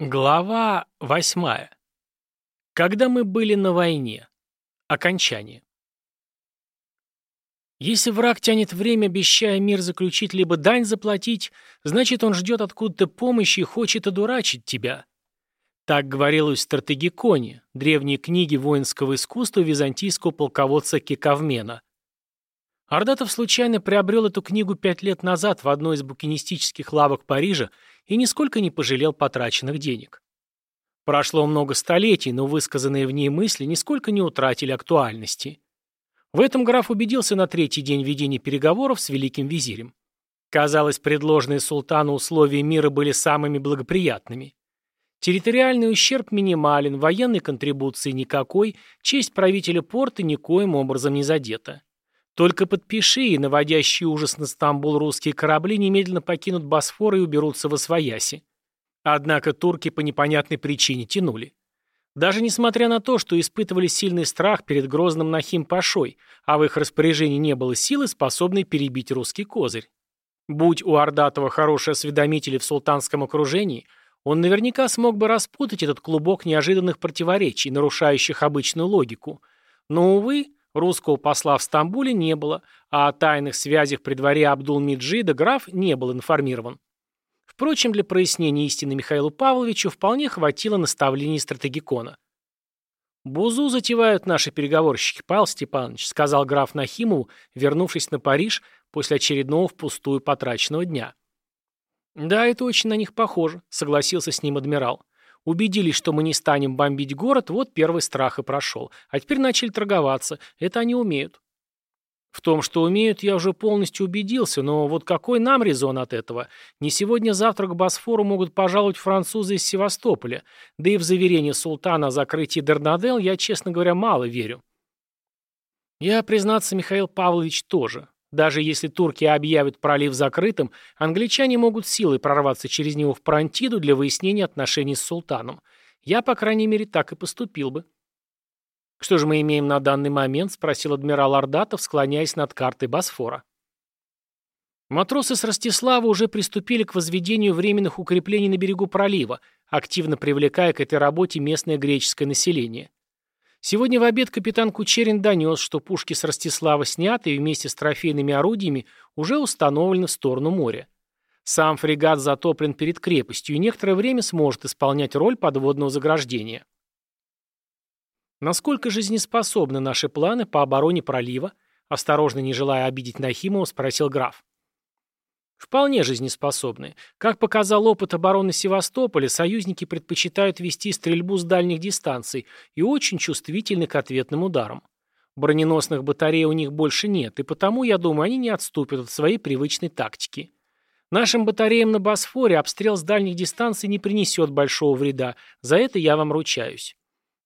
Глава восьмая. Когда мы были на войне. Окончание. Если враг тянет время, обещая мир заключить либо дань заплатить, значит он ждет откуда-то помощи и хочет одурачить тебя. Так говорилось в стратегиконе, древней книге воинского искусства византийского полководца Кекавмена. Ардатов случайно приобрел эту книгу пять лет назад в одной из букинистических лавок Парижа и нисколько не пожалел потраченных денег. Прошло много столетий, но высказанные в ней мысли нисколько не утратили актуальности. В этом граф убедился на третий день ведения переговоров с великим визирем. Казалось, предложенные султану условия мира были самыми благоприятными. Территориальный ущерб минимален, военной контрибуции никакой, честь правителя порта никоим образом не задета. Только подпиши, и наводящий ужас на Стамбул русские корабли немедленно покинут Босфор и уберутся во Освояси. Однако турки по непонятной причине тянули. Даже несмотря на то, что испытывали сильный страх перед грозным Нахим-Пашой, а в их распоряжении не было силы, способной перебить русский козырь. Будь у Ордатова хорошие осведомители в султанском окружении, он наверняка смог бы распутать этот клубок неожиданных противоречий, нарушающих обычную логику. Но, увы, Русского посла в Стамбуле не было, а о тайных связях при дворе Абдул-Меджида граф не был информирован. Впрочем, для прояснения истины Михаилу Павловичу вполне хватило наставлений стратегикона. «Бузу затевают наши переговорщики, Павел Степанович», сказал граф Нахимову, вернувшись на Париж после очередного впустую потраченного дня. «Да, это очень на них похоже», — согласился с ним адмирал. Убедились, что мы не станем бомбить город, вот первый страх и прошел. А теперь начали торговаться. Это они умеют. В том, что умеют, я уже полностью убедился, но вот какой нам резон от этого? Не сегодня-завтра к Босфору могут пожаловать французы из Севастополя, да и в заверение султана о закрытии Дернадел я, честно говоря, мало верю. Я, признаться, Михаил Павлович, тоже. Даже если турки объявят пролив закрытым, англичане могут силой прорваться через него в Парантиду для выяснения отношений с султаном. Я, по крайней мере, так и поступил бы. «Что же мы имеем на данный момент?» – спросил адмирал Ордатов, склоняясь над картой Босфора. Матросы с Ростислава уже приступили к возведению временных укреплений на берегу пролива, активно привлекая к этой работе местное греческое население. Сегодня в обед капитан Кучерин донес, что пушки с Ростислава сняты и вместе с трофейными орудиями уже установлены в сторону моря. Сам фрегат затоплен перед крепостью и некоторое время сможет исполнять роль подводного заграждения. Насколько жизнеспособны наши планы по обороне пролива? Осторожно, не желая обидеть Нахимова, спросил граф. Вполне жизнеспособны. Как показал опыт обороны Севастополя, союзники предпочитают вести стрельбу с дальних дистанций и очень чувствительны к ответным ударам. Броненосных батарей у них больше нет, и потому, я думаю, они не отступят от своей привычной тактики. Нашим батареям на Босфоре обстрел с дальних дистанций не принесет большого вреда, за это я вам ручаюсь.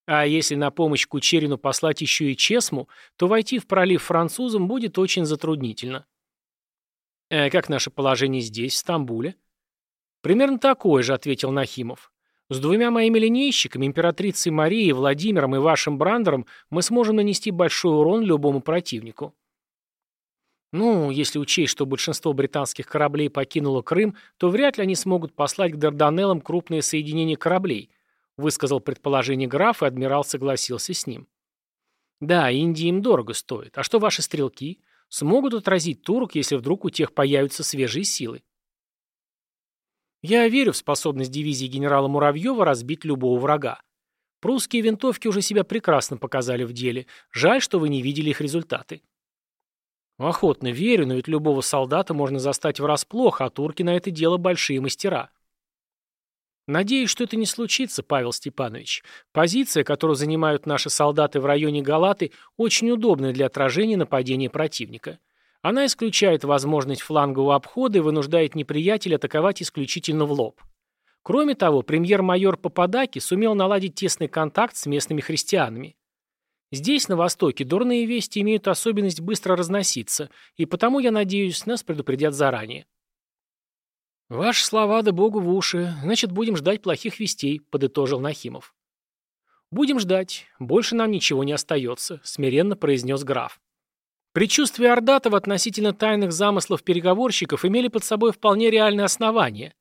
А если на помощь Кучерину послать еще и Чесму, то войти в пролив французам будет очень затруднительно. «Э, «Как наше положение здесь, в Стамбуле?» «Примерно такое же», — ответил Нахимов. «С двумя моими линейщиками, императрицей Марией, Владимиром и вашим Брандером, мы сможем нанести большой урон любому противнику». «Ну, если учесть, что большинство британских кораблей покинуло Крым, то вряд ли они смогут послать к Дарданеллам крупные соединения кораблей», высказал предположение граф, и адмирал согласился с ним. «Да, Индии им дорого стоит. А что ваши стрелки? Смогут отразить турок, если вдруг у тех появятся свежие силы. Я верю в способность дивизии генерала Муравьева разбить любого врага. Прусские винтовки уже себя прекрасно показали в деле. Жаль, что вы не видели их результаты. Охотно верю, но ведь любого солдата можно застать врасплох, а турки на это дело большие мастера. Надеюсь, что это не случится, Павел Степанович. Позиция, которую занимают наши солдаты в районе Галаты, очень удобная для отражения нападения противника. Она исключает возможность флангового обхода и вынуждает неприятеля атаковать исключительно в лоб. Кроме того, премьер-майор Пападаки сумел наладить тесный контакт с местными христианами. Здесь, на Востоке, дурные вести имеют особенность быстро разноситься, и потому, я надеюсь, нас предупредят заранее. «Ваши слова да богу в уши. Значит, будем ждать плохих вестей», — подытожил Нахимов. «Будем ждать. Больше нам ничего не остается», — смиренно произнес граф. Предчувствия Ордатова относительно тайных замыслов переговорщиков имели под собой вполне реальные основания.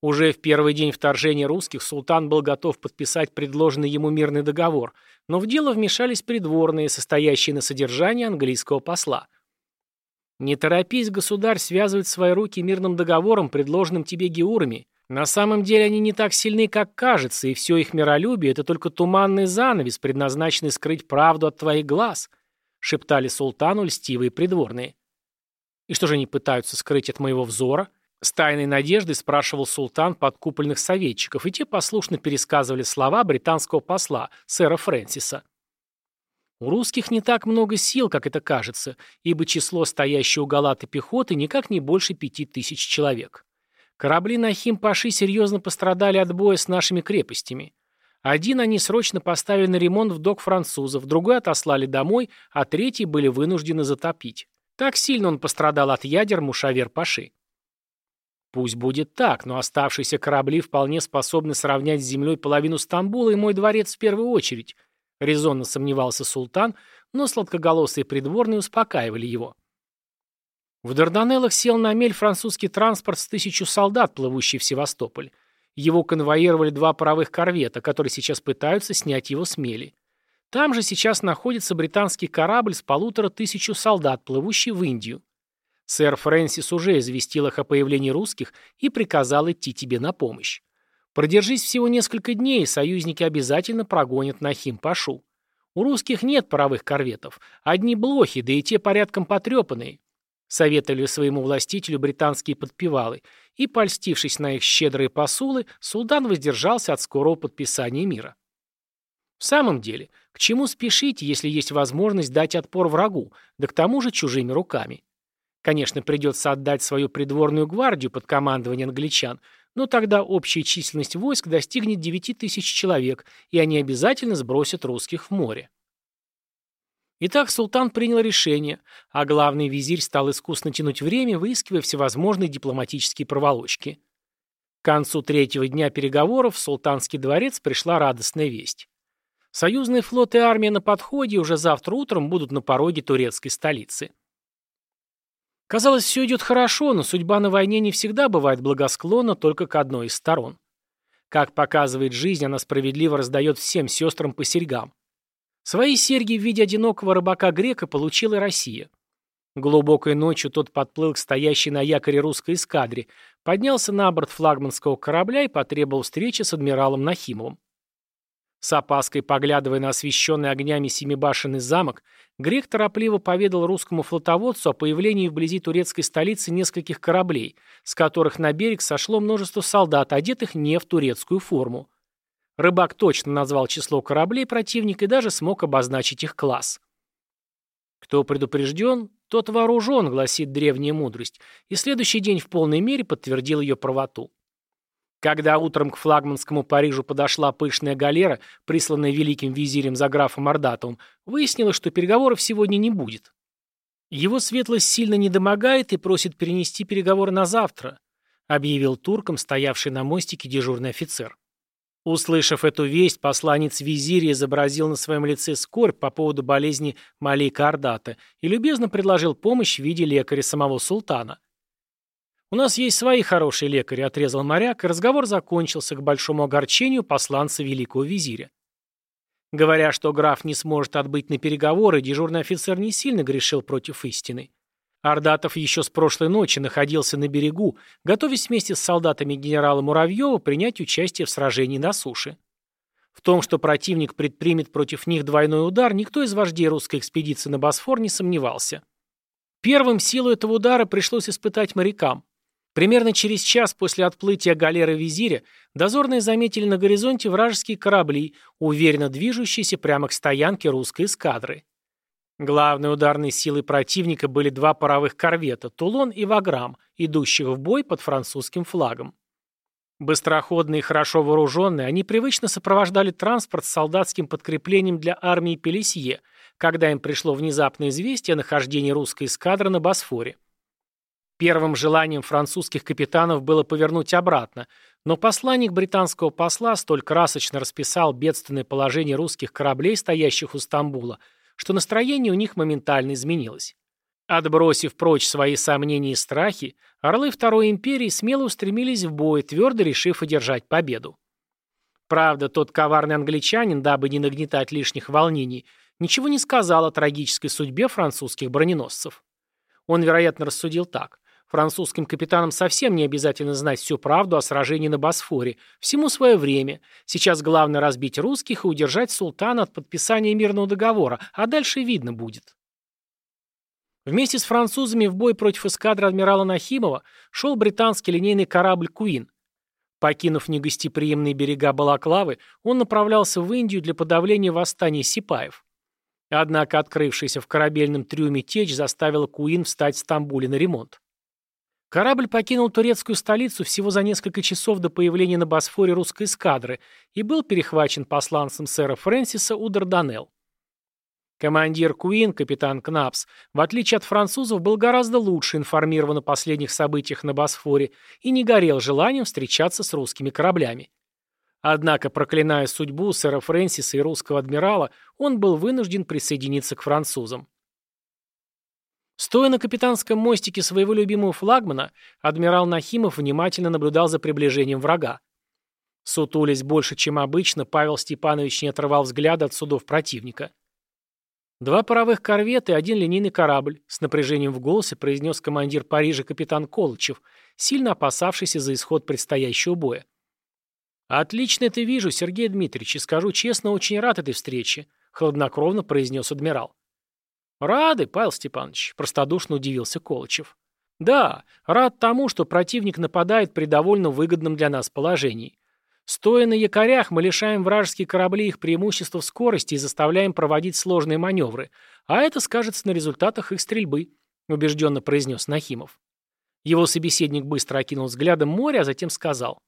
Уже в первый день вторжения русских султан был готов подписать предложенный ему мирный договор, но в дело вмешались придворные, состоящие на содержании английского посла. «Не торопись, государь, связывать свои руки мирным договором, предложенным тебе геурами. На самом деле они не так сильны, как кажется, и все их миролюбие – это только туманный занавес, предназначенный скрыть правду от твоих глаз», – шептали султану льстивые придворные. «И что же они пытаются скрыть от моего взора?» С тайной надеждой спрашивал султан подкупольных советчиков, и те послушно пересказывали слова британского посла, сэра Фрэнсиса. У русских не так много сил, как это кажется, ибо число стоящей у Галаты пехоты никак не больше пяти тысяч человек. Корабли Нахим-Паши серьезно пострадали от боя с нашими крепостями. Один они срочно поставили на ремонт в док французов, другой отослали домой, а третий были вынуждены затопить. Так сильно он пострадал от ядер Мушавер-Паши. Пусть будет так, но оставшиеся корабли вполне способны сравнять с землей половину Стамбула и мой дворец в первую очередь, резонно сомневался султан, но сладкоголосые придворные успокаивали его. В Дарданеллах сел на мель французский транспорт с тысячу солдат, плывущий в Севастополь. Его конвоировали два паровых корвета, которые сейчас пытаются снять его с мели. Там же сейчас находится британский корабль с полутора тысячу солдат, плывущий в Индию. Сэр Фрэнсис уже известил их о появлении русских и приказал идти тебе на помощь. Продержись всего несколько дней, союзники обязательно прогонят Нахим Пашу. У русских нет паровых корветов, одни блохи, да и те порядком потрепанные. Советовали своему властителю британские подпевалы, и, польстившись на их щедрые посулы, султан воздержался от скорого подписания мира. В самом деле, к чему спешить, если есть возможность дать отпор врагу, да к тому же чужими руками? Конечно, придется отдать свою придворную гвардию под командование англичан, но тогда общая численность войск достигнет 9 тысяч человек, и они обязательно сбросят русских в море. Итак, султан принял решение, а главный визирь стал искусно тянуть время, выискивая всевозможные дипломатические проволочки. К концу третьего дня переговоров в султанский дворец пришла радостная весть. Союзные флот и армия на подходе уже завтра утром будут на пороге турецкой столицы. Казалось, все идет хорошо, но судьба на войне не всегда бывает благосклонна только к одной из сторон. Как показывает жизнь, она справедливо раздает всем сестрам по серьгам. Свои серьги в виде одинокого рыбака-грека получила Россия. Глубокой ночью тот подплыл к стоящей на якоре русской эскадре, поднялся на борт флагманского корабля и потребовал встречи с адмиралом Нахимовым. С опаской поглядывая на освещенный огнями семибашенный замок, Грек торопливо поведал русскому флотоводцу о появлении вблизи турецкой столицы нескольких кораблей, с которых на берег сошло множество солдат, одетых не в турецкую форму. Рыбак точно назвал число кораблей противника и даже смог обозначить их класс. «Кто предупрежден, тот вооружен», — гласит древняя мудрость, и следующий день в полной мере подтвердил ее правоту. Когда утром к флагманскому Парижу подошла пышная галера, присланная великим визирем за графом Ордатовым, выяснилось, что переговоров сегодня не будет. Его светлость сильно недомогает и просит перенести переговоры на завтра, объявил туркам стоявший на мостике дежурный офицер. Услышав эту весть, посланец визиря изобразил на своем лице скорбь по поводу болезни Малейка Ордата и любезно предложил помощь в виде лекаря самого султана. «У нас есть свои хорошие лекари», — отрезал моряк, и разговор закончился к большому огорчению посланца великого визиря. Говоря, что граф не сможет отбыть на переговоры, дежурный офицер не сильно грешил против истины. Ордатов еще с прошлой ночи находился на берегу, готовясь вместе с солдатами генерала Муравьева принять участие в сражении на суше. В том, что противник предпримет против них двойной удар, никто из вождей русской экспедиции на Босфор не сомневался. Первым силу этого удара пришлось испытать морякам. Примерно через час после отплытия галеры визиря дозорные заметили на горизонте вражеские корабли, уверенно движущиеся прямо к стоянке русской эскадры. Главной ударной силой противника были два паровых корвета «Тулон» и «Ваграм», идущих в бой под французским флагом. Быстроходные и хорошо вооруженные, они привычно сопровождали транспорт с солдатским подкреплением для армии Пелесье, когда им пришло внезапное известие о нахождении русской эскадры на Босфоре. Первым желанием французских капитанов было повернуть обратно, но посланник британского посла столь красочно расписал бедственное положение русских кораблей, стоящих у Стамбула, что настроение у них моментально изменилось. Отбросив прочь свои сомнения и страхи, орлы Второй империи смело устремились в бой, твердо решив одержать победу. Правда, тот коварный англичанин, дабы не нагнетать лишних волнений, ничего не сказал о трагической судьбе французских броненосцев. Он, вероятно, рассудил так. Французским капитанам совсем не обязательно знать всю правду о сражении на Босфоре. Всему свое время. Сейчас главное разбить русских и удержать султана от подписания мирного договора, а дальше видно будет. Вместе с французами в бой против эскадры адмирала Нахимова шел британский линейный корабль «Куин». Покинув негостеприимные берега Балаклавы, он направлялся в Индию для подавления восстания сипаев. Однако открывшаяся в корабельном трюме течь заставила Куин встать в Стамбуле на ремонт. Корабль покинул турецкую столицу всего за несколько часов до появления на Босфоре русской эскадры и был перехвачен посланцем сэра Фрэнсиса у Дарданелл. Командир Куин, капитан Кнапс, в отличие от французов, был гораздо лучше информирован о последних событиях на Босфоре и не горел желанием встречаться с русскими кораблями. Однако, проклиная судьбу сэра Фрэнсиса и русского адмирала, он был вынужден присоединиться к французам. Стоя на капитанском мостике своего любимого флагмана, адмирал Нахимов внимательно наблюдал за приближением врага. Сутулясь больше, чем обычно, Павел Степанович не отрывал взгляда от судов противника. Два паровых корвета и один линейный корабль, с напряжением в голосе произнес командир Парижа капитан Колычев, сильно опасавшийся за исход предстоящего боя. «Отлично это вижу, Сергей Дмитриевич, и скажу честно, очень рад этой встрече», — хладнокровно произнес адмирал. «Рады, Павел Степанович», – простодушно удивился Колычев. «Да, рад тому, что противник нападает при довольно выгодном для нас положении. Стоя на якорях, мы лишаем вражеские корабли их преимущества в скорости и заставляем проводить сложные маневры, а это скажется на результатах их стрельбы», – убежденно произнес Нахимов. Его собеседник быстро окинул взглядом море, а затем сказал.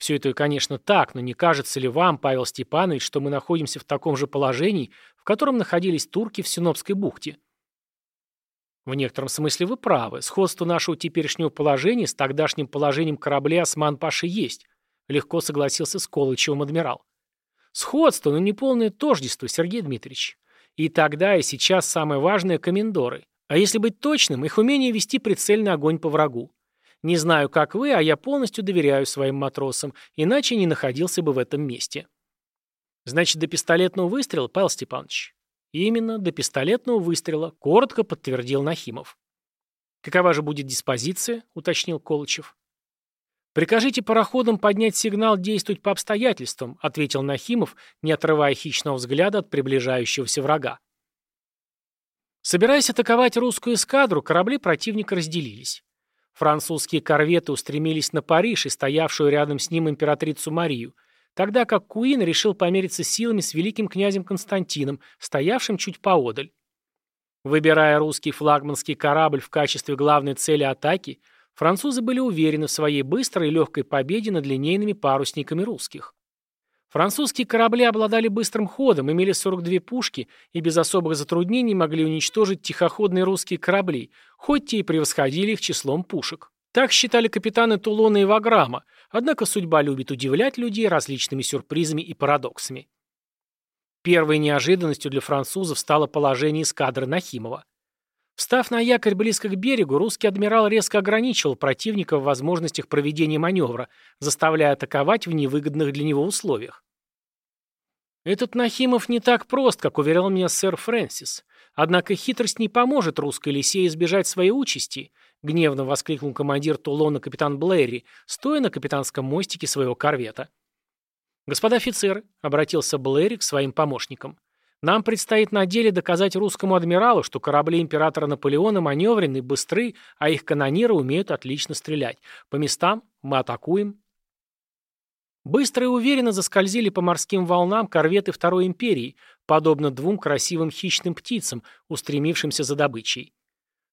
Все это, конечно, так, но не кажется ли вам, Павел Степанович, что мы находимся в таком же положении, в котором находились турки в Синопской бухте? В некотором смысле вы правы. Сходство нашего теперешнего положения с тогдашним положением корабля «Осман-Паши» есть. Легко согласился с Колычевым адмирал. Сходство, но не полное тождество, Сергей Дмитриевич. И тогда, и сейчас самое важное – комендоры. А если быть точным, их умение вести прицельный огонь по врагу. Не знаю, как вы, а я полностью доверяю своим матросам, иначе не находился бы в этом месте. Значит, до пистолетного выстрела, Павел Степанович? Именно, до пистолетного выстрела, коротко подтвердил Нахимов. Какова же будет диспозиция, уточнил Колычев. «Прикажите пароходам поднять сигнал действовать по обстоятельствам», ответил Нахимов, не отрывая хищного взгляда от приближающегося врага. Собираясь атаковать русскую эскадру, корабли противника разделились. Французские корветы устремились на Париж и стоявшую рядом с ним императрицу Марию, тогда как Куин решил помериться силами с великим князем Константином, стоявшим чуть поодаль. Выбирая русский флагманский корабль в качестве главной цели атаки, французы были уверены в своей быстрой и легкой победе над линейными парусниками русских. Французские корабли обладали быстрым ходом, имели 42 пушки и без особых затруднений могли уничтожить тихоходные русские корабли, хоть те и превосходили их числом пушек. Так считали капитаны Тулона и Ваграма, однако судьба любит удивлять людей различными сюрпризами и парадоксами. Первой неожиданностью для французов стало положение эскадры Нахимова. Встав на якорь близко к берегу, русский адмирал резко ограничивал противника в возможностях проведения маневра, заставляя атаковать в невыгодных для него условиях. Этот Нахимов не так прост, как уверял меня сэр Фрэнсис. Однако хитрость не поможет русской лисе избежать своей участи, гневно воскликнул командир Тулона капитан Блэри, стоя на капитанском мостике своего корвета. «Господа офицеры», — обратился Блэри к своим помощникам, нам предстоит на деле доказать русскому адмиралу, что корабли императора Наполеона маневренны, быстры, а их канониры умеют отлично стрелять. По местам мы атакуем. Быстро и уверенно заскользили по морским волнам корветы Второй империи, подобно двум красивым хищным птицам, устремившимся за добычей.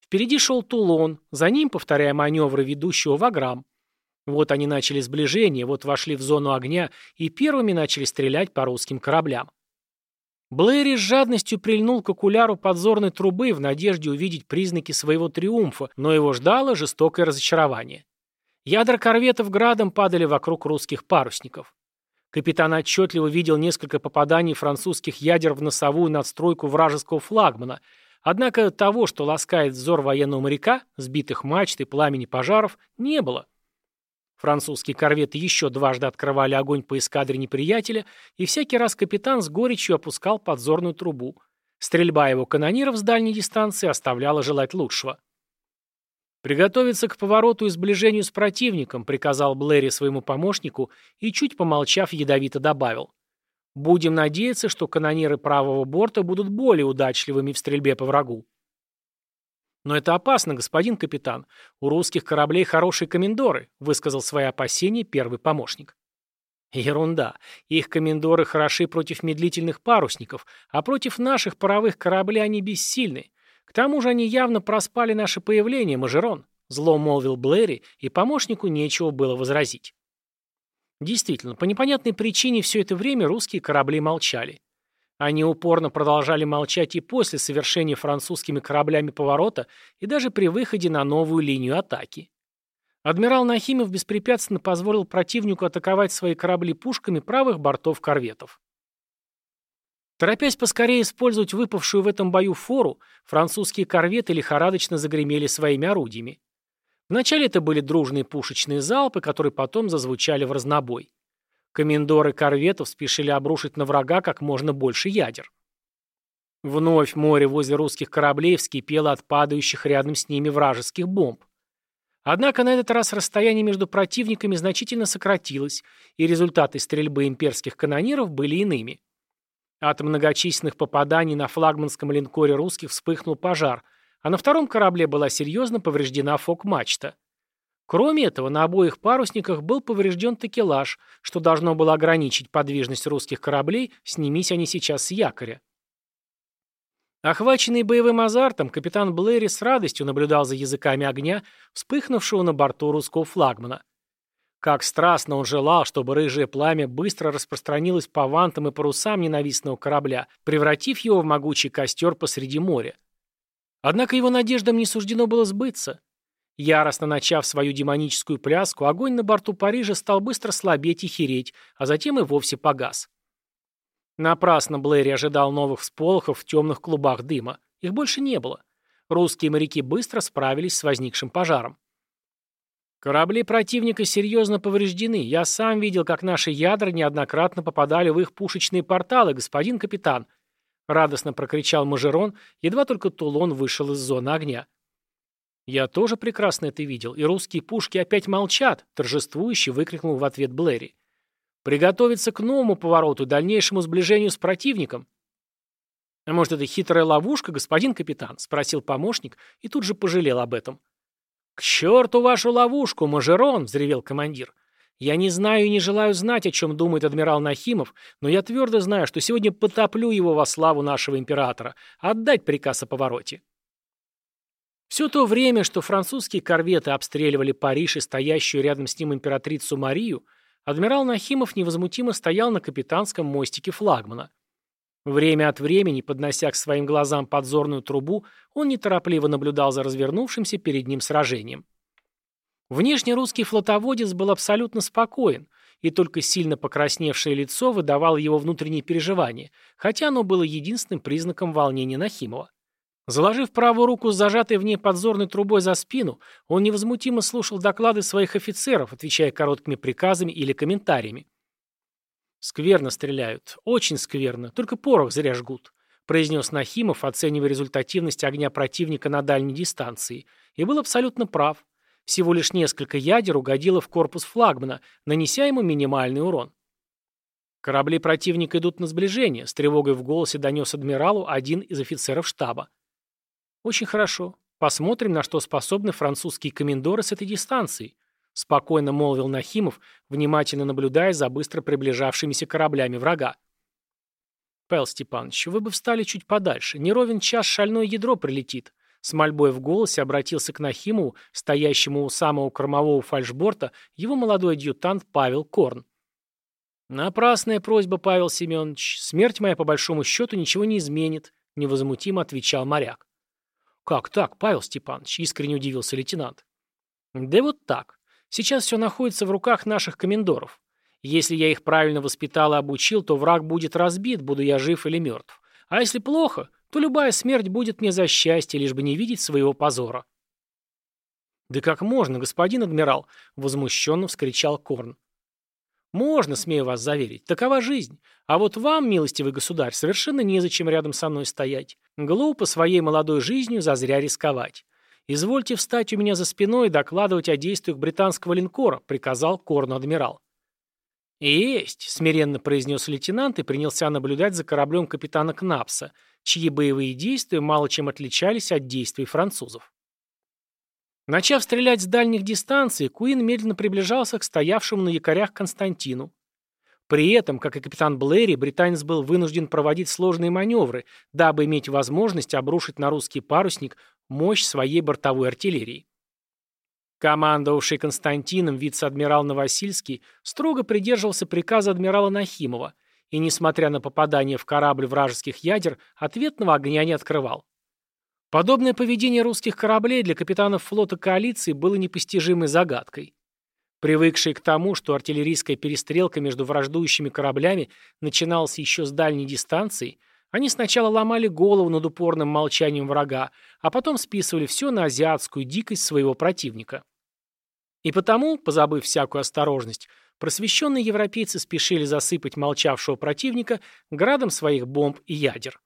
Впереди шел Тулон, за ним, повторяя маневры ведущего Ваграм. Вот они начали сближение, вот вошли в зону огня и первыми начали стрелять по русским кораблям. Блэри с жадностью прильнул к окуляру подзорной трубы в надежде увидеть признаки своего триумфа, но его ждало жестокое разочарование. Ядра корветов градом падали вокруг русских парусников. Капитан отчетливо видел несколько попаданий французских ядер в носовую надстройку вражеского флагмана, Однако того, что ласкает взор военного моряка, сбитых мачт и пламени пожаров, не было. Французские корветы еще дважды открывали огонь по эскадре неприятеля, и всякий раз капитан с горечью опускал подзорную трубу. Стрельба его канониров с дальней дистанции оставляла желать лучшего. «Приготовиться к повороту и сближению с противником», приказал Блэри своему помощнику и, чуть помолчав, ядовито добавил. «Будем надеяться, что канониры правого борта будут более удачливыми в стрельбе по врагу». «Но это опасно, господин капитан. У русских кораблей хорошие комендоры», высказал свои опасения первый помощник. Ерунда. Их комендоры хороши против медлительных парусников, а против наших паровых кораблей они бессильны. К тому же они явно проспали наше появление, Мажерон. Зло молвил Блэри, и помощнику нечего было возразить. Действительно, по непонятной причине все это время русские корабли молчали. Они упорно продолжали молчать и после совершения французскими кораблями поворота, и даже при выходе на новую линию атаки. Адмирал Нахимов беспрепятственно позволил противнику атаковать свои корабли пушками правых бортов корветов. Торопясь поскорее использовать выпавшую в этом бою фору, французские корветы лихорадочно загремели своими орудиями. Вначале это были дружные пушечные залпы, которые потом зазвучали в разнобой. Комендоры корветов спешили обрушить на врага как можно больше ядер. Вновь море возле русских кораблей вскипело от падающих рядом с ними вражеских бомб. Однако на этот раз расстояние между противниками значительно сократилось, и результаты стрельбы имперских канониров были иными. От многочисленных попаданий на флагманском линкоре русских вспыхнул пожар, а на втором корабле была серьезно повреждена фок-мачта. Кроме этого, на обоих парусниках был поврежден такелаж, что должно было ограничить подвижность русских кораблей, снимись они сейчас с якоря. Охваченный боевым азартом, капитан Блэри с радостью наблюдал за языками огня, вспыхнувшего на борту русского флагмана. Как страстно он желал, чтобы рыжее пламя быстро распространилось по вантам и парусам ненавистного корабля, превратив его в могучий костер посреди моря. Однако его надеждам не суждено было сбыться. Яростно начав свою демоническую пляску, огонь на борту Парижа стал быстро слабеть и хереть, а затем и вовсе погас. Напрасно Блэри ожидал новых всполохов в темных клубах дыма. Их больше не было. Русские моряки быстро справились с возникшим пожаром. Корабли противника серьезно повреждены. Я сам видел, как наши ядра неоднократно попадали в их пушечные порталы, господин капитан. Радостно прокричал Мажерон, едва только Тулон вышел из зоны огня. «Я тоже прекрасно это видел, и русские пушки опять молчат», торжествующе выкрикнул в ответ Блэри. «Приготовиться к новому повороту, дальнейшему сближению с противником». «А может, это хитрая ловушка, господин капитан?» — спросил помощник и тут же пожалел об этом. «К черту вашу ловушку, Мажерон!» — взревел командир. «Я не знаю и не желаю знать, о чем думает адмирал Нахимов, но я твердо знаю, что сегодня потоплю его во славу нашего императора. Отдать приказ о повороте». Все то время, что французские корветы обстреливали Париж и стоящую рядом с ним императрицу Марию, адмирал Нахимов невозмутимо стоял на капитанском мостике флагмана. Время от времени, поднося к своим глазам подзорную трубу, он неторопливо наблюдал за развернувшимся перед ним сражением. Внешне русский флотоводец был абсолютно спокоен, и только сильно покрасневшее лицо выдавало его внутренние переживания, хотя оно было единственным признаком волнения Нахимова. Заложив правую руку с зажатой в ней подзорной трубой за спину, он невозмутимо слушал доклады своих офицеров, отвечая короткими приказами или комментариями. «Скверно стреляют. Очень скверно. Только порох зря жгут», произнес Нахимов, оценивая результативность огня противника на дальней дистанции, и был абсолютно прав. Всего лишь несколько ядер угодило в корпус флагмана, нанеся ему минимальный урон. Корабли противника идут на сближение, с тревогой в голосе донес адмиралу один из офицеров штаба. «Очень хорошо. Посмотрим, на что способны французские комендоры с этой дистанции», спокойно молвил Нахимов, внимательно наблюдая за быстро приближавшимися кораблями врага. «Павел Степанович, вы бы встали чуть подальше. Не ровен час шальное ядро прилетит». С мольбой в голосе обратился к Нахимову, стоящему у самого кормового фальшборта, его молодой адъютант Павел Корн. «Напрасная просьба, Павел Семенович. Смерть моя, по большому счету, ничего не изменит», — невозмутимо отвечал моряк. «Как так, Павел Степанович?» – искренне удивился лейтенант. «Да вот так. Сейчас все находится в руках наших комендоров. Если я их правильно воспитал и обучил, то враг будет разбит, буду я жив или мертв. А если плохо, то любая смерть будет мне за счастье, лишь бы не видеть своего позора. «Да как можно, господин адмирал?» — возмущенно вскричал Корн. «Можно, смею вас заверить. Такова жизнь. А вот вам, милостивый государь, совершенно незачем рядом со мной стоять. Глупо своей молодой жизнью зазря рисковать. Извольте встать у меня за спиной и докладывать о действиях британского линкора», — приказал Корну адмирал. «Есть», — смиренно произнес лейтенант и принялся наблюдать за кораблем капитана Кнапса, чьи боевые действия мало чем отличались от действий французов. Начав стрелять с дальних дистанций, Куин медленно приближался к стоявшему на якорях Константину. При этом, как и капитан Блэри, британец был вынужден проводить сложные маневры, дабы иметь возможность обрушить на русский парусник мощь своей бортовой артиллерии. Командовавший Константином вице-адмирал Новосильский строго придерживался приказа адмирала Нахимова и, несмотря на попадание в корабль вражеских ядер, ответного огня не открывал. Подобное поведение русских кораблей для капитанов флота коалиции было непостижимой загадкой. Привыкшие к тому, что артиллерийская перестрелка между враждующими кораблями начиналась еще с дальней дистанции, они сначала ломали голову над упорным молчанием врага, а потом списывали все на азиатскую дикость своего противника. И потому, позабыв всякую осторожность, просвещенные европейцы спешили засыпать молчавшего противника градом своих бомб и ядер.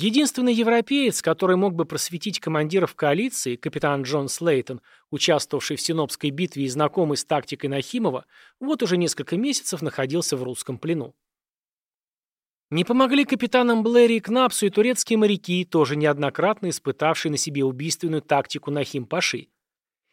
Единственный европеец, который мог бы просветить командиров коалиции, капитан Джон Слейтон, участвовавший в Синопской битве и знакомый с тактикой Нахимова, вот уже несколько месяцев находился в русском плену. Не помогли капитанам Блэри и Кнапсу и турецкие моряки, тоже неоднократно испытавшие на себе убийственную тактику Нахим-Паши.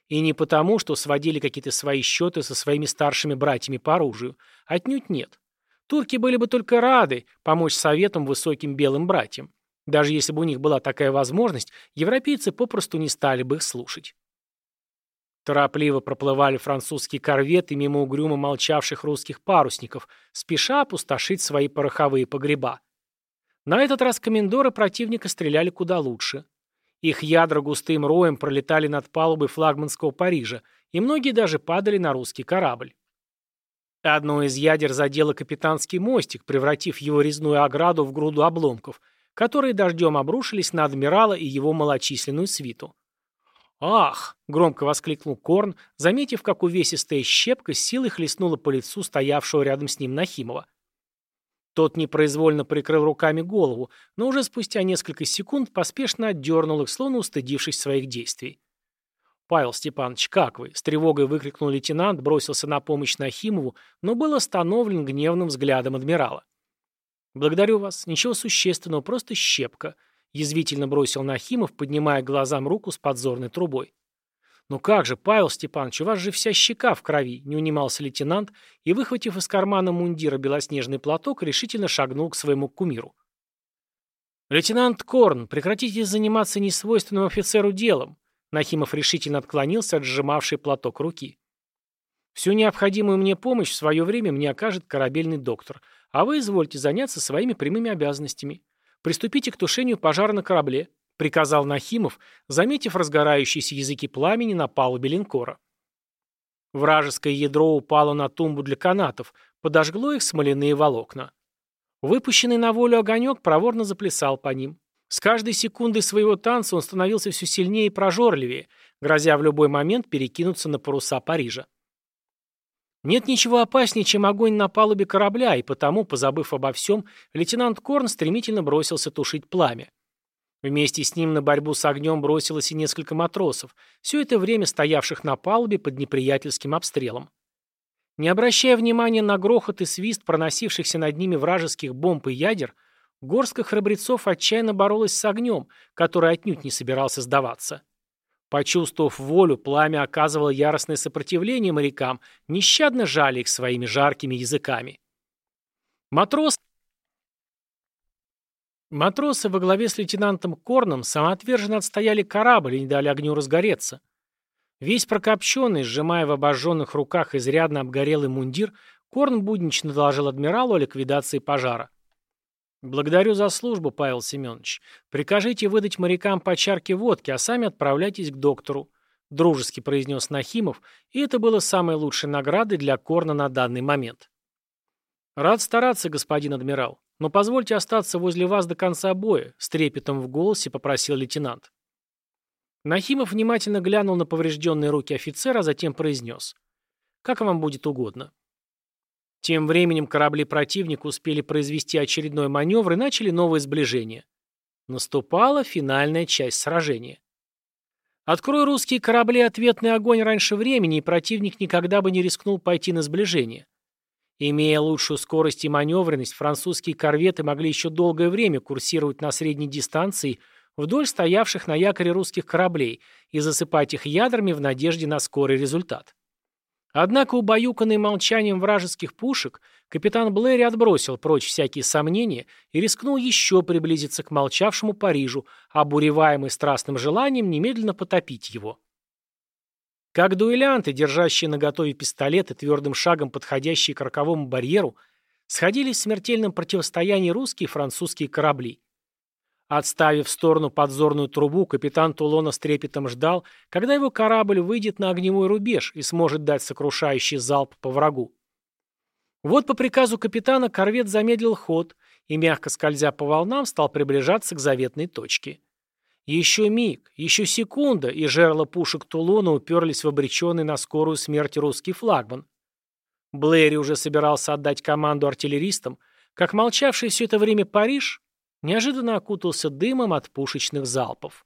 И не потому, что сводили какие-то свои счеты со своими старшими братьями по оружию. Отнюдь нет. Турки были бы только рады помочь советам высоким белым братьям. Даже если бы у них была такая возможность, европейцы попросту не стали бы их слушать. Торопливо проплывали французские корветы мимо угрюмо молчавших русских парусников, спеша опустошить свои пороховые погреба. На этот раз комендоры противника стреляли куда лучше. Их ядра густым роем пролетали над палубой флагманского Парижа, и многие даже падали на русский корабль. Одно из ядер задело капитанский мостик, превратив его резную ограду в груду обломков, которые дождем обрушились на адмирала и его малочисленную свиту. «Ах!» — громко воскликнул Корн, заметив, как увесистая щепка с силой хлестнула по лицу стоявшего рядом с ним Нахимова. Тот непроизвольно прикрыл руками голову, но уже спустя несколько секунд поспешно отдернул их, словно устыдившись своих действий. «Павел Степанович, как вы?» — с тревогой выкрикнул лейтенант, бросился на помощь Нахимову, но был остановлен гневным взглядом адмирала. «Благодарю вас. Ничего существенного, просто щепка», Язвительно бросил Нахимов, поднимая глазам руку с подзорной трубой. «Ну как же, Павел Степанович, у вас же вся щека в крови», — не унимался лейтенант и, выхватив из кармана мундира белоснежный платок, решительно шагнул к своему кумиру. «Лейтенант Корн, прекратите заниматься несвойственным офицеру делом», Нахимов решительно отклонился от сжимавшей платок руки. «Всю необходимую мне помощь в свое время мне окажет корабельный доктор, а вы извольте заняться своими прямыми обязанностями. «Приступите к тушению пожара на корабле», — приказал Нахимов, заметив разгорающиеся языки пламени на палубе линкора. Вражеское ядро упало на тумбу для канатов, подожгло их смоляные волокна. Выпущенный на волю огонек проворно заплясал по ним. С каждой секундой своего танца он становился все сильнее и прожорливее, грозя в любой момент перекинуться на паруса Парижа. Нет ничего опаснее, чем огонь на палубе корабля, и потому, позабыв обо всем, лейтенант Корн стремительно бросился тушить пламя. Вместе с ним на борьбу с огнем бросилось и несколько матросов, все это время стоявших на палубе под неприятельским обстрелом. Не обращая внимания на грохот и свист проносившихся над ними вражеских бомб и ядер, горстка храбрецов отчаянно боролась с огнем, который отнюдь не собирался сдаваться. Почувствовав волю, пламя оказывало яростное сопротивление морякам, нещадно жали их своими жаркими языками. Матрос... Матросы во главе с лейтенантом Корном самоотверженно отстояли корабль и не дали огню разгореться. Весь прокопченный, сжимая в обожженных руках изрядно обгорелый мундир, Корн буднично доложил адмиралу о ликвидации пожара. «Благодарю за службу, Павел Семенович. Прикажите выдать морякам по чарке водки, а сами отправляйтесь к доктору», — дружески произнес Нахимов, и это было самой лучшей наградой для Корна на данный момент. «Рад стараться, господин адмирал, но позвольте остаться возле вас до конца боя», с трепетом в голосе попросил лейтенант. Нахимов внимательно глянул на поврежденные руки офицера, а затем произнес. «Как вам будет угодно». Тем временем корабли противника успели произвести очередной маневр и начали новое сближение. Наступала финальная часть сражения. Открой русские корабли ответный огонь раньше времени, и противник никогда бы не рискнул пойти на сближение. Имея лучшую скорость и маневренность, французские корветы могли еще долгое время курсировать на средней дистанции вдоль стоявших на якоре русских кораблей и засыпать их ядрами в надежде на скорый результат. Однако, убаюканный молчанием вражеских пушек, капитан Блэри отбросил прочь всякие сомнения и рискнул еще приблизиться к молчавшему Парижу, обуреваемый страстным желанием немедленно потопить его. Как дуэлянты, держащие наготове пистолеты, твердым шагом подходящие к роковому барьеру, сходились в смертельном противостоянии русские и французские корабли. Отставив в сторону подзорную трубу, капитан Тулона с трепетом ждал, когда его корабль выйдет на огневой рубеж и сможет дать сокрушающий залп по врагу. Вот по приказу капитана корвет замедлил ход и, мягко скользя по волнам, стал приближаться к заветной точке. Еще миг, еще секунда, и жерла пушек Тулона уперлись в обреченный на скорую смерть русский флагман. Блэри уже собирался отдать команду артиллеристам, как молчавший все это время Париж неожиданно окутался дымом от пушечных залпов.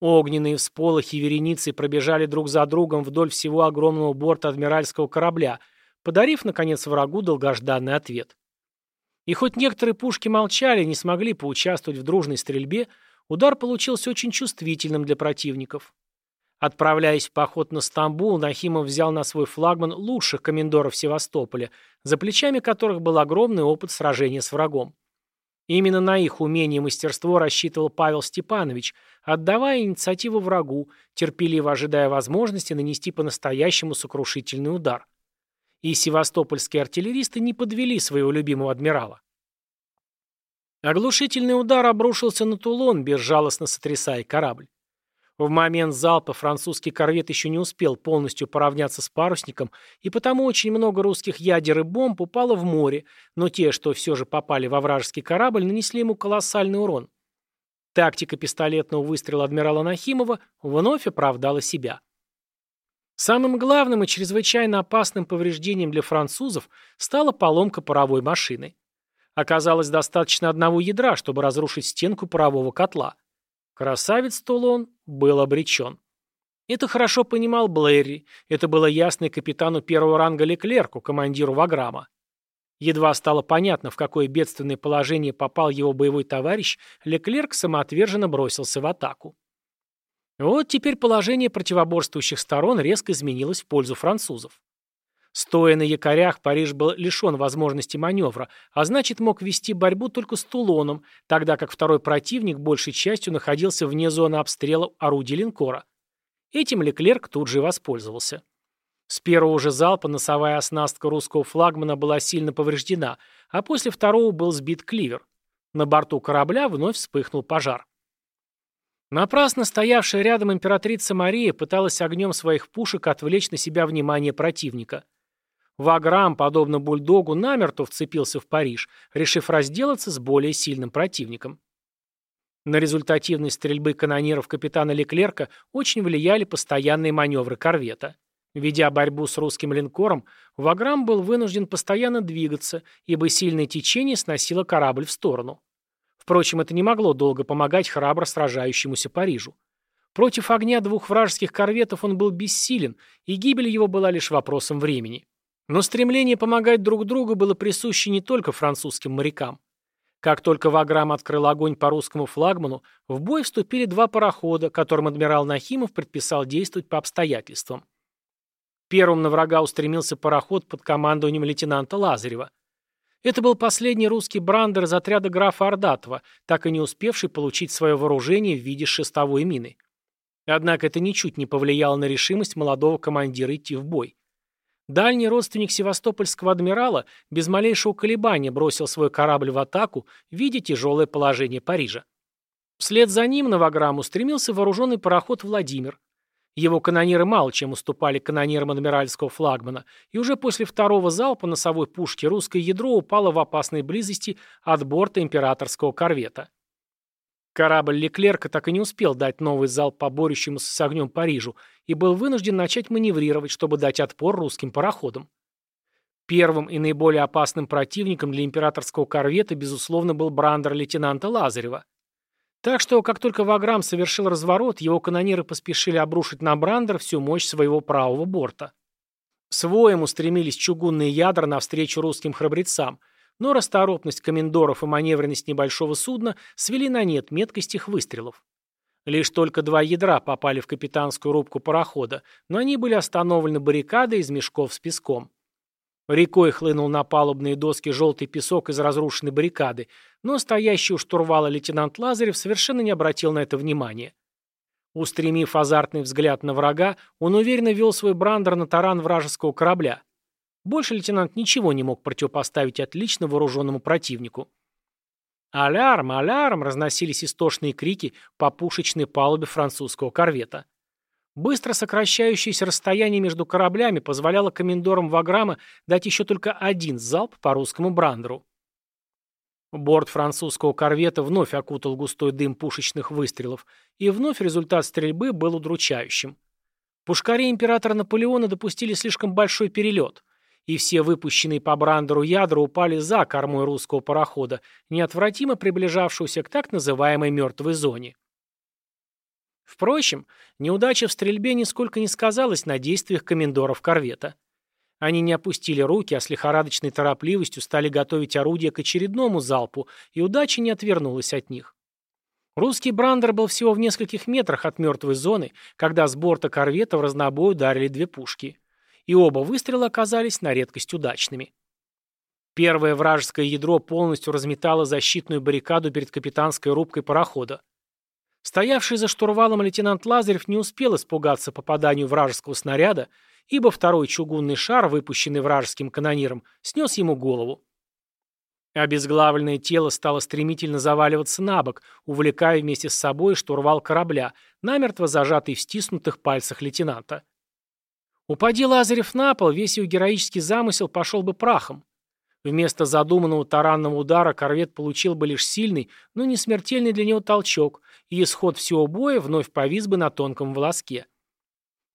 Огненные всполохи вереницы пробежали друг за другом вдоль всего огромного борта адмиральского корабля, подарив, наконец, врагу долгожданный ответ. И хоть некоторые пушки молчали, не смогли поучаствовать в дружной стрельбе, Удар получился очень чувствительным для противников. Отправляясь в поход на Стамбул, Нахимов взял на свой флагман лучших комендоров Севастополя, за плечами которых был огромный опыт сражения с врагом. Именно на их умение и мастерство рассчитывал Павел Степанович, отдавая инициативу врагу, терпеливо ожидая возможности нанести по-настоящему сокрушительный удар. И севастопольские артиллеристы не подвели своего любимого адмирала. Оглушительный удар обрушился на Тулон, безжалостно сотрясая корабль. В момент залпа французский корвет еще не успел полностью поравняться с парусником, и потому очень много русских ядер и бомб упало в море, но те, что все же попали во вражеский корабль, нанесли ему колоссальный урон. Тактика пистолетного выстрела адмирала Нахимова вновь оправдала себя. Самым главным и чрезвычайно опасным повреждением для французов стала поломка паровой машины. Оказалось достаточно одного ядра, чтобы разрушить стенку парового котла. Красавец Тулон был обречен. Это хорошо понимал Блэрри, это было ясно и капитану первого ранга Леклерку, командиру Ваграма. Едва стало понятно, в какое бедственное положение попал его боевой товарищ, Леклерк самоотверженно бросился в атаку. Вот теперь положение противоборствующих сторон резко изменилось в пользу французов. Стоя на якорях, Париж был лишен возможности маневра, а значит мог вести борьбу только с Тулоном, тогда как второй противник большей частью находился вне зоны обстрела орудий линкора. Этим Леклерк тут же воспользовался. С первого же залпа носовая оснастка русского флагмана была сильно повреждена, а после второго был сбит кливер. На борту корабля вновь вспыхнул пожар. Напрасно стоявшая рядом императрица Мария пыталась огнем своих пушек отвлечь на себя внимание противника – Ваграм, подобно бульдогу, намертво вцепился в Париж, решив разделаться с более сильным противником. На результативность стрельбы канонеров капитана Леклерка очень влияли постоянные маневры корвета. Ведя борьбу с русским линкором, Ваграм был вынужден постоянно двигаться, ибо сильное течение сносило корабль в сторону. Впрочем, это не могло долго помогать храбро сражающемуся Парижу. Против огня двух вражеских корветов он был бессилен, и гибель его была лишь вопросом времени. Но стремление помогать друг другу было присуще не только французским морякам. Как только Ваграм открыл огонь по русскому флагману, в бой вступили два парохода, которым адмирал Нахимов предписал действовать по обстоятельствам. Первым на врага устремился пароход под командованием лейтенанта Лазарева. Это был последний русский брандер из отряда графа Ордатова, так и не успевший получить свое вооружение в виде шестовой мины. Однако это ничуть не повлияло на решимость молодого командира идти в бой. Дальний родственник севастопольского адмирала без малейшего колебания бросил свой корабль в атаку, видя тяжелое положение Парижа. Вслед за ним на Ваграму стремился вооруженный пароход «Владимир». Его канониры мало чем уступали канонирам адмиральского флагмана, и уже после второго залпа носовой пушки русское ядро упало в опасной близости от борта императорского корвета. Корабль Леклерка так и не успел дать новый залп по борющемуся с огнем Парижу и был вынужден начать маневрировать, чтобы дать отпор русским пароходам. Первым и наиболее опасным противником для императорского корвета, безусловно, был брандер лейтенанта Лазарева. Так что, как только Ваграм совершил разворот, его канониры поспешили обрушить на Брандер всю мощь своего правого борта. Своем устремились чугунные ядра навстречу русским храбрецам, но расторопность комендоров и маневренность небольшого судна свели на нет меткость их выстрелов. Лишь только два ядра попали в капитанскую рубку парохода, но они были остановлены баррикадой из мешков с песком. Рекой хлынул на палубные доски желтый песок из разрушенной баррикады, но стоящий у штурвала лейтенант Лазарев совершенно не обратил на это внимания. Устремив азартный взгляд на врага, он уверенно вел свой брандер на таран вражеского корабля. Больше лейтенант ничего не мог противопоставить отлично вооруженному противнику. «Алярм! Алярм!» разносились истошные крики по пушечной палубе французского корвета. Быстро сокращающееся расстояние между кораблями позволяло комендорам Ваграма дать еще только один залп по русскому брандеру. Борт французского корвета вновь окутал густой дым пушечных выстрелов, и вновь результат стрельбы был удручающим. Пушкари императора Наполеона допустили слишком большой перелет, и все выпущенные по брандеру ядра упали за кормой русского парохода, неотвратимо приближавшегося к так называемой мертвой зоне. Впрочем, неудача в стрельбе нисколько не сказалась на действиях комендоров корвета. Они не опустили руки, а с лихорадочной торопливостью стали готовить орудия к очередному залпу, и удача не отвернулась от них. Русский брандер был всего в нескольких метрах от мертвой зоны, когда с борта корвета в разнобой ударили две пушки. И оба выстрела оказались на редкость удачными. Первое вражеское ядро полностью разметало защитную баррикаду перед капитанской рубкой парохода. Стоявший за штурвалом лейтенант Лазарев не успел испугаться попаданию вражеского снаряда, ибо второй чугунный шар, выпущенный вражеским канониром, снес ему голову. Обезглавленное тело стало стремительно заваливаться на бок, увлекая вместе с собой штурвал корабля, намертво зажатый в стиснутых пальцах лейтенанта. Упади Лазарев на пол, весь его героический замысел пошел бы прахом. Вместо задуманного таранного удара корвет получил бы лишь сильный, но не смертельный для него толчок, и исход всего боя вновь повис бы на тонком волоске.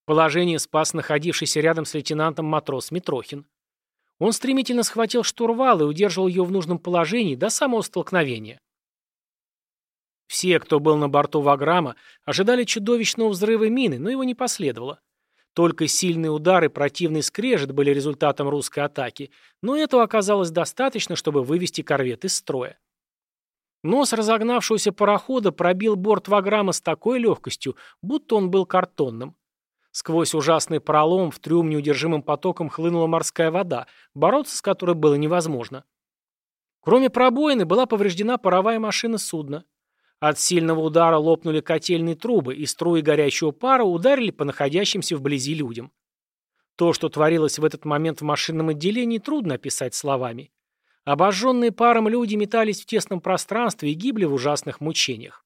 Положение спас находившийся рядом с лейтенантом матрос Митрохин. Он стремительно схватил штурвал и удерживал ее в нужном положении до самого столкновения. Все, кто был на борту Ваграма, ожидали чудовищного взрыва мины, но его не последовало. Только сильные удары, противный скрежет были результатом русской атаки, но этого оказалось достаточно, чтобы вывести корвет из строя. Нос разогнавшегося парохода пробил борт Ваграма с такой легкостью, будто он был картонным. Сквозь ужасный пролом в трюм неудержимым потоком хлынула морская вода, бороться с которой было невозможно. Кроме пробоины была повреждена паровая машина судна. От сильного удара лопнули котельные трубы, и струи горячего пара ударили по находящимся вблизи людям. То, что творилось в этот момент в машинном отделении, трудно описать словами. Обожженные паром люди метались в тесном пространстве и гибли в ужасных мучениях.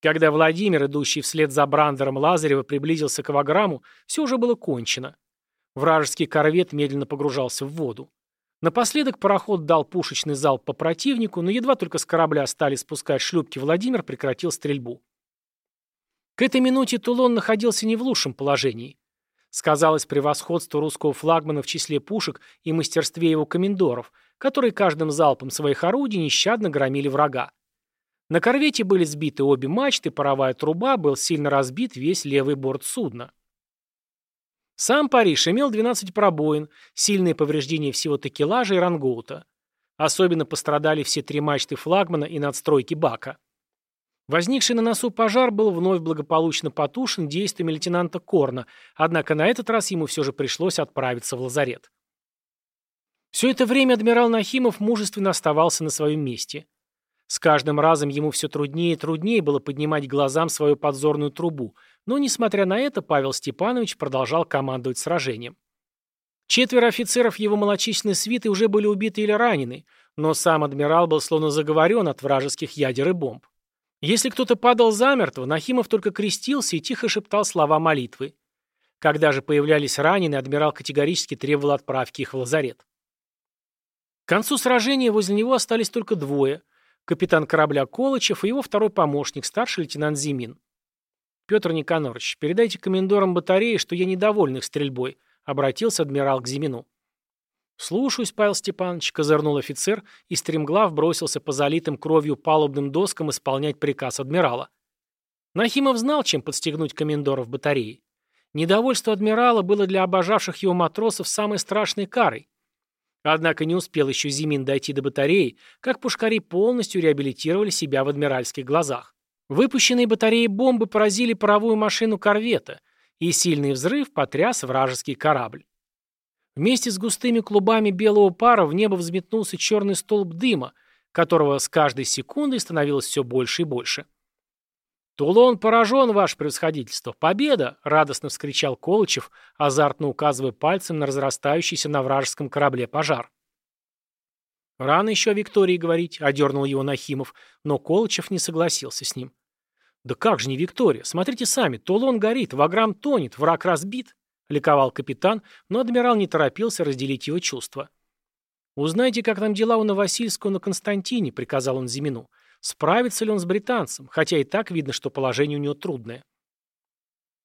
Когда Владимир, идущий вслед за Брандером Лазарева, приблизился к Ваграму, все уже было кончено. Вражеский корвет медленно погружался в воду. Напоследок пароход дал пушечный залп по противнику, но едва только с корабля стали спускать шлюпки, Владимир прекратил стрельбу. К этой минуте Тулон находился не в лучшем положении. Сказалось превосходство русского флагмана в числе пушек и мастерстве его комендоров, которые каждым залпом своих орудий нещадно громили врага. На корвете были сбиты обе мачты, паровая труба, был сильно разбит весь левый борт судна. Сам Париж имел 12 пробоин, сильные повреждения всего такелажа и рангоута. Особенно пострадали все три мачты флагмана и надстройки бака. Возникший на носу пожар был вновь благополучно потушен действиями лейтенанта Корна, однако на этот раз ему все же пришлось отправиться в лазарет. Все это время адмирал Нахимов мужественно оставался на своем месте. С каждым разом ему все труднее и труднее было поднимать глазам свою подзорную трубу – но, несмотря на это, Павел Степанович продолжал командовать сражением. Четверо офицеров его малочисленной свиты уже были убиты или ранены, но сам адмирал был словно заговорен от вражеских ядер и бомб. Если кто-то падал замертво, Нахимов только крестился и тихо шептал слова молитвы. Когда же появлялись раненые, адмирал категорически требовал отправки их в лазарет. К концу сражения возле него остались только двое – капитан корабля Колычев и его второй помощник, старший лейтенант Зимин. «Петр Никонорович, передайте комендорам батареи, что я недоволен их стрельбой», – обратился адмирал к Зимину. «Слушаюсь, Павел Степанович», — козырнул офицер, и стремглав бросился по залитым кровью палубным доскам исполнять приказ адмирала. Нахимов знал, чем подстегнуть комендоров батареи. Недовольство адмирала было для обожавших его матросов самой страшной карой. Однако не успел еще Зимин дойти до батареи, как пушкари полностью реабилитировали себя в адмиральских глазах. Выпущенные батареи бомбы поразили паровую машину корвета, и сильный взрыв потряс вражеский корабль. Вместе с густыми клубами белого пара в небо взметнулся черный столб дыма, которого с каждой секундой становилось все больше и больше. «Тулон поражен, ваше превосходительство! Победа!» — радостно вскричал Колычев, азартно указывая пальцем на разрастающийся на вражеском корабле пожар. «Рано еще о Виктории говорить», — одернул его Нахимов, но Колычев не согласился с ним. «Да как же не Виктория? Смотрите сами, Тулон горит, Ваграм тонет, враг разбит» ликовал капитан, но адмирал не торопился разделить его чувства. «Узнайте, как там дела у Новосильского на Константине», — приказал он Зимину. «Справится ли он с британцем, хотя и так видно, что положение у него трудное».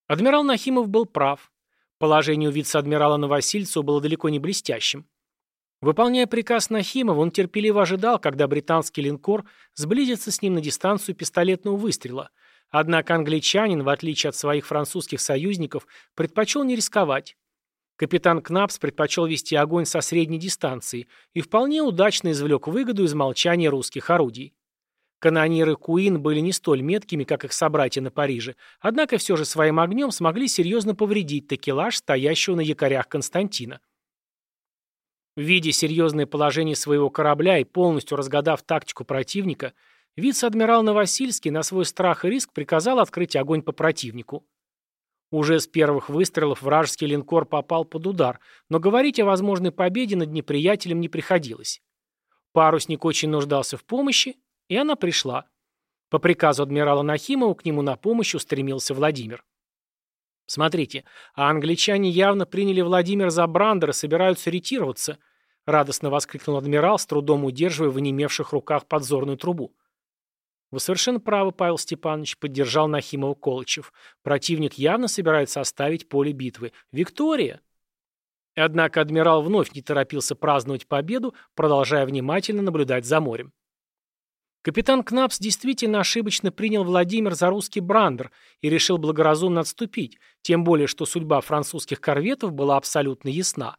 Адмирал Нахимов был прав. Положение у вице-адмирала Новосильцева было далеко не блестящим. Выполняя приказ Нахимова, он терпеливо ожидал, когда британский линкор сблизится с ним на дистанцию пистолетного выстрела — Однако англичанин, в отличие от своих французских союзников, предпочел не рисковать. Капитан Кнапс предпочел вести огонь со средней дистанции и вполне удачно извлек выгоду из молчания русских орудий. Канониры Куин были не столь меткими, как их собратья на Париже, однако все же своим огнем смогли серьезно повредить такелаж, стоящего на якорях Константина. Видя серьезное положение своего корабля и полностью разгадав тактику противника, Вице-адмирал Новосильский на свой страх и риск приказал открыть огонь по противнику. Уже с первых выстрелов вражеский линкор попал под удар, но говорить о возможной победе над неприятелем не приходилось. Парусник очень нуждался в помощи, и она пришла. По приказу адмирала Нахимова к нему на помощь устремился Владимир. «Смотрите, а англичане явно приняли Владимир за Брандера, собираются ретироваться», радостно воскликнул адмирал, с трудом удерживая в онемевших руках подзорную трубу. «Вы совершенно правы, Павел Степанович», — поддержал Нахимова Колычев. «Противник явно собирается оставить поле битвы. Виктория!» Однако адмирал вновь не торопился праздновать победу, продолжая внимательно наблюдать за морем. Капитан Кнапс действительно ошибочно принял Владимир за русский брандер и решил благоразумно отступить, тем более что судьба французских корветов была абсолютно ясна.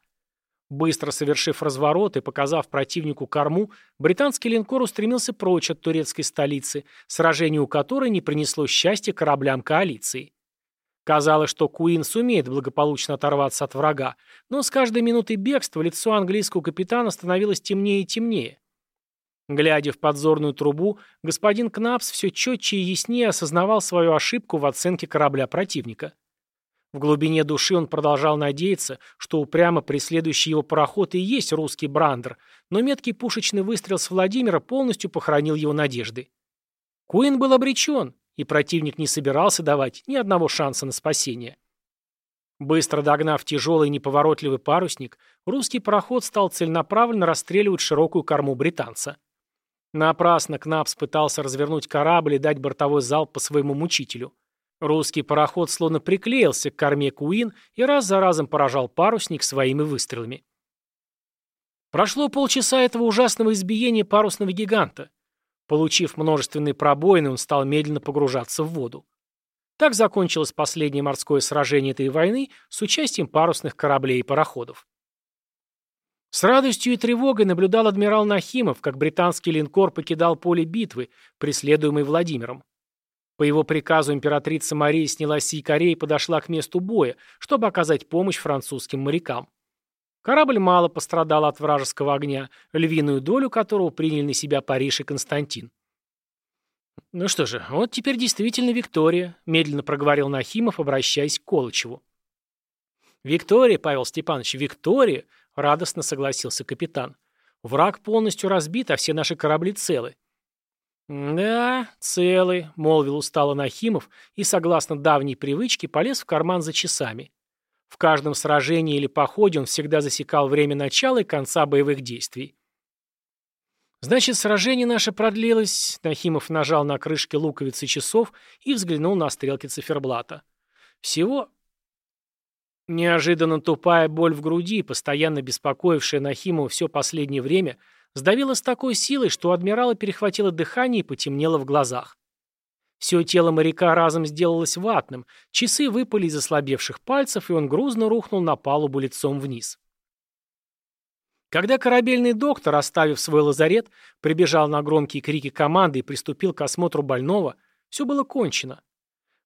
Быстро совершив разворот и показав противнику корму, британский линкор устремился прочь от турецкой столицы, сражение у которой не принесло счастья кораблям коалиции. Казалось, что Куин сумеет благополучно оторваться от врага, но с каждой минутой бегства лицо английского капитана становилось темнее и темнее. Глядя в подзорную трубу, господин Кнапс все четче и яснее осознавал свою ошибку в оценке корабля противника. В глубине души он продолжал надеяться, что упрямо преследующий его пароход и есть русский брандер, но меткий пушечный выстрел с Владимира полностью похоронил его надежды. Куин был обречен, и противник не собирался давать ни одного шанса на спасение. Быстро догнав тяжелый неповоротливый парусник, русский пароход стал целенаправленно расстреливать широкую корму британца. Напрасно Кнапс пытался развернуть корабль и дать бортовой залп по своему мучителю. Русский пароход словно приклеился к корме Куин и раз за разом поражал парусник своими выстрелами. Прошло полчаса этого ужасного избиения парусного гиганта. Получив множественные пробоины, он стал медленно погружаться в воду. Так закончилось последнее морское сражение этой войны с участием парусных кораблей и пароходов. С радостью и тревогой наблюдал адмирал Нахимов, как британский линкор покидал поле битвы, преследуемый Владимиром. По его приказу императрица Мария сняла с якорей и подошла к месту боя, чтобы оказать помощь французским морякам. Корабль мало пострадал от вражеского огня, львиную долю которого приняли на себя Париж и Константин. «Ну что же, вот теперь действительно Виктория», — медленно проговорил Нахимов, обращаясь к Колычеву. «Виктория, Павел Степанович, Виктория!» — радостно согласился капитан. «Враг полностью разбит, а все наши корабли целы. «Да, целый», — молвил устало Нахимов и, согласно давней привычке, полез в карман за часами. В каждом сражении или походе он всегда засекал время начала и конца боевых действий. «Значит, сражение наше продлилось...» Нахимов нажал на крышки луковицы часов и взглянул на стрелки циферблата. «Всего...» Неожиданно тупая боль в груди, постоянно беспокоившая Нахимова все последнее время, сдавила с такой силой, что у адмирала перехватило дыхание и потемнело в глазах. Все тело моряка разом сделалось ватным, часы выпали из ослабевших пальцев, и он грузно рухнул на палубу лицом вниз. Когда корабельный доктор, оставив свой лазарет, прибежал на громкие крики команды и приступил к осмотру больного, все было кончено.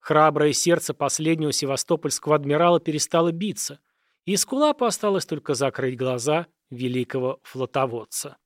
Храброе сердце последнего севастопольского адмирала перестало биться, и из кулапа осталось только закрыть глаза великого флотоводца.